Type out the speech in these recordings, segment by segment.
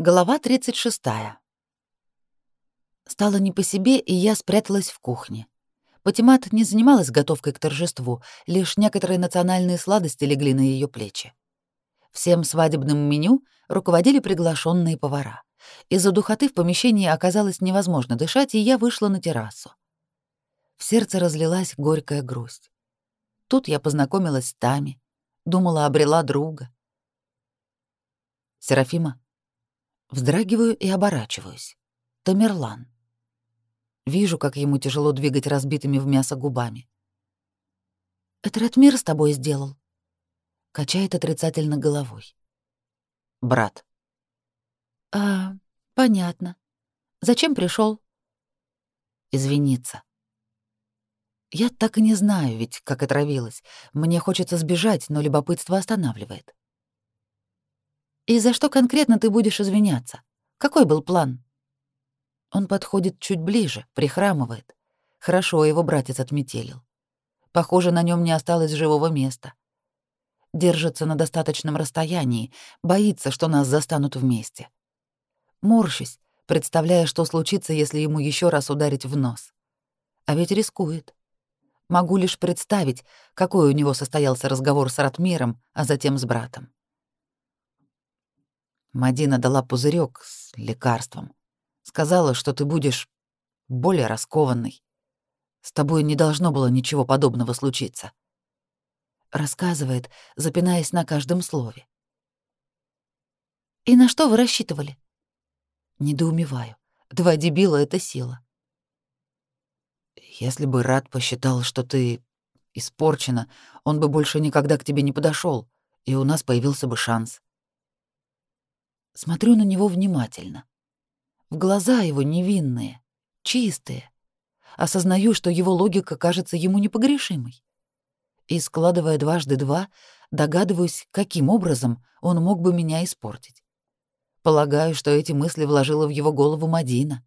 Глава 36. Стало не по себе, и я спряталась в кухне. Патимат не занималась готовкой к торжеству, лишь некоторые национальные сладости легли на ее плечи. Всем свадебным меню руководили приглашенные повара. Из-за духоты в помещении оказалось невозможно дышать, и я вышла на террасу. В сердце разлилась горькая грусть. Тут я познакомилась с Тами, думала, обрела друга. «Серафима?» Вздрагиваю и оборачиваюсь. Тамерлан. Вижу, как ему тяжело двигать разбитыми в мясо губами. «Это Ратмир с тобой сделал?» Качает отрицательно головой. «Брат». «А, понятно. Зачем пришел? «Извиниться». Я так и не знаю, ведь как отравилась. Мне хочется сбежать, но любопытство останавливает. «И за что конкретно ты будешь извиняться? Какой был план?» Он подходит чуть ближе, прихрамывает. Хорошо его братец отметелил. Похоже, на нем не осталось живого места. Держится на достаточном расстоянии, боится, что нас застанут вместе. Морщусь, представляя, что случится, если ему еще раз ударить в нос. А ведь рискует. Могу лишь представить, какой у него состоялся разговор с Ратмиром, а затем с братом. Мадина дала пузырек с лекарством. Сказала, что ты будешь более раскованный. С тобой не должно было ничего подобного случиться. Рассказывает, запинаясь на каждом слове. И на что вы рассчитывали? Недоумеваю. Два дебила — это сила. Если бы Рад посчитал, что ты испорчена, он бы больше никогда к тебе не подошел, и у нас появился бы шанс. Смотрю на него внимательно. В глаза его невинные, чистые. Осознаю, что его логика кажется ему непогрешимой. И, складывая дважды два, догадываюсь, каким образом он мог бы меня испортить. Полагаю, что эти мысли вложила в его голову Мадина.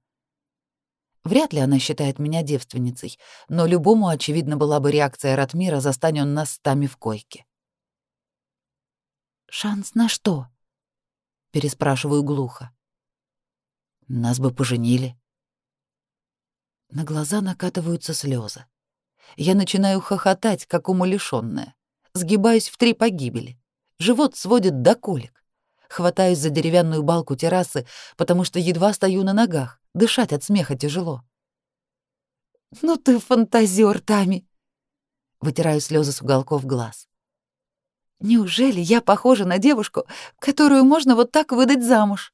Вряд ли она считает меня девственницей, но любому, очевидно, была бы реакция Ратмира, застань он нас стами в койке. «Шанс на что?» Переспрашиваю глухо. Нас бы поженили. На глаза накатываются слезы. Я начинаю хохотать, как умалишённая. Сгибаюсь в три погибели. Живот сводит до колик. Хватаюсь за деревянную балку террасы, потому что едва стою на ногах. Дышать от смеха тяжело. «Ну ты фантазер, Тами!» Вытираю слезы с уголков глаз. Неужели я похожа на девушку, которую можно вот так выдать замуж?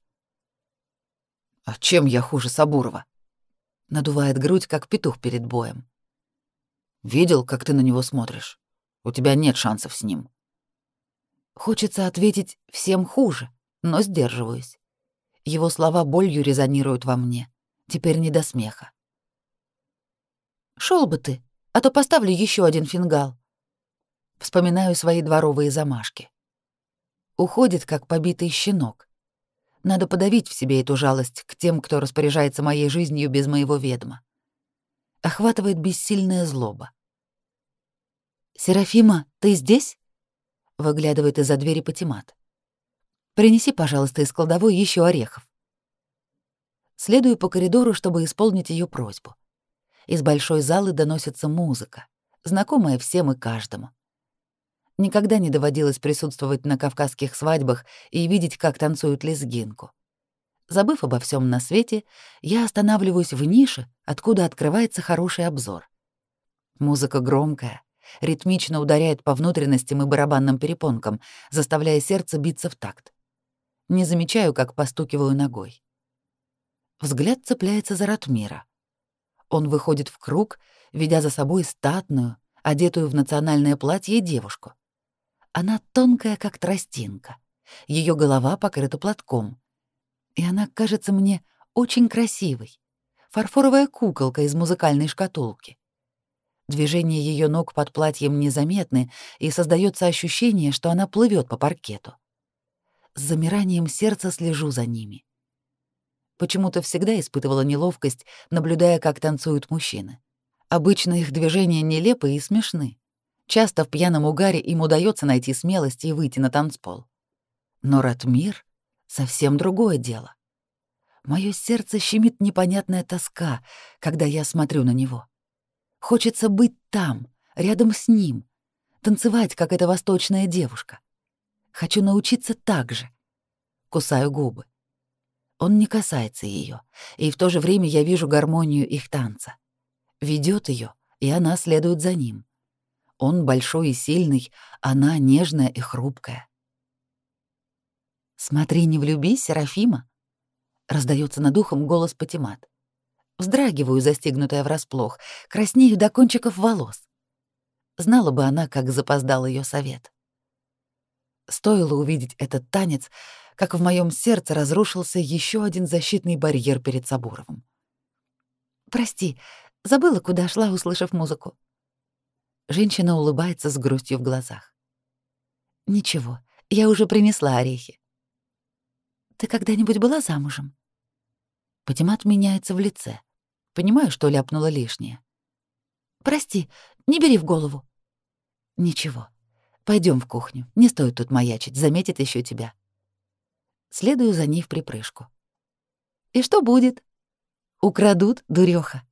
А чем я хуже Сабурова? Надувает грудь, как петух перед боем. Видел, как ты на него смотришь? У тебя нет шансов с ним. Хочется ответить всем хуже, но сдерживаюсь. Его слова болью резонируют во мне. Теперь не до смеха. Шел бы ты, а то поставлю еще один фингал. Вспоминаю свои дворовые замашки. Уходит, как побитый щенок. Надо подавить в себе эту жалость к тем, кто распоряжается моей жизнью без моего ведома. Охватывает бессильная злоба. «Серафима, ты здесь?» — выглядывает из-за двери Патимат. «Принеси, пожалуйста, из кладовой еще орехов». Следую по коридору, чтобы исполнить ее просьбу. Из большой залы доносится музыка, знакомая всем и каждому. Никогда не доводилось присутствовать на кавказских свадьбах и видеть, как танцуют лезгинку. Забыв обо всем на свете, я останавливаюсь в нише, откуда открывается хороший обзор. Музыка громкая, ритмично ударяет по внутренностям и барабанным перепонкам, заставляя сердце биться в такт. Не замечаю, как постукиваю ногой. Взгляд цепляется за Ратмира. Он выходит в круг, ведя за собой статную, одетую в национальное платье девушку. Она тонкая, как тростинка. Ее голова покрыта платком. И она кажется мне очень красивой. Фарфоровая куколка из музыкальной шкатулки. Движения ее ног под платьем незаметны, и создается ощущение, что она плывет по паркету. С замиранием сердца слежу за ними. Почему-то всегда испытывала неловкость, наблюдая, как танцуют мужчины. Обычно их движения нелепы и смешны. Часто в пьяном угаре им удается найти смелость и выйти на танцпол. Но Ратмир совсем другое дело. Моё сердце щемит непонятная тоска, когда я смотрю на него. Хочется быть там, рядом с ним, танцевать, как эта восточная девушка. Хочу научиться так же. Кусаю губы. Он не касается ее, и в то же время я вижу гармонию их танца. Ведет ее, и она следует за ним. Он большой и сильный, она нежная и хрупкая. «Смотри, не влюбись, Серафима!» — раздается над ухом голос Патимат. Вздрагиваю, застигнутая врасплох, краснею до кончиков волос. Знала бы она, как запоздал ее совет. Стоило увидеть этот танец, как в моем сердце разрушился еще один защитный барьер перед Сабуровым. «Прости, забыла, куда шла, услышав музыку». Женщина улыбается с грустью в глазах. «Ничего, я уже принесла орехи». «Ты когда-нибудь была замужем?» Патимат меняется в лице. Понимаю, что ляпнула лишнее. «Прости, не бери в голову». «Ничего. Пойдем в кухню. Не стоит тут маячить, заметит еще тебя». Следую за ней в припрыжку. «И что будет?» «Украдут, дуреха.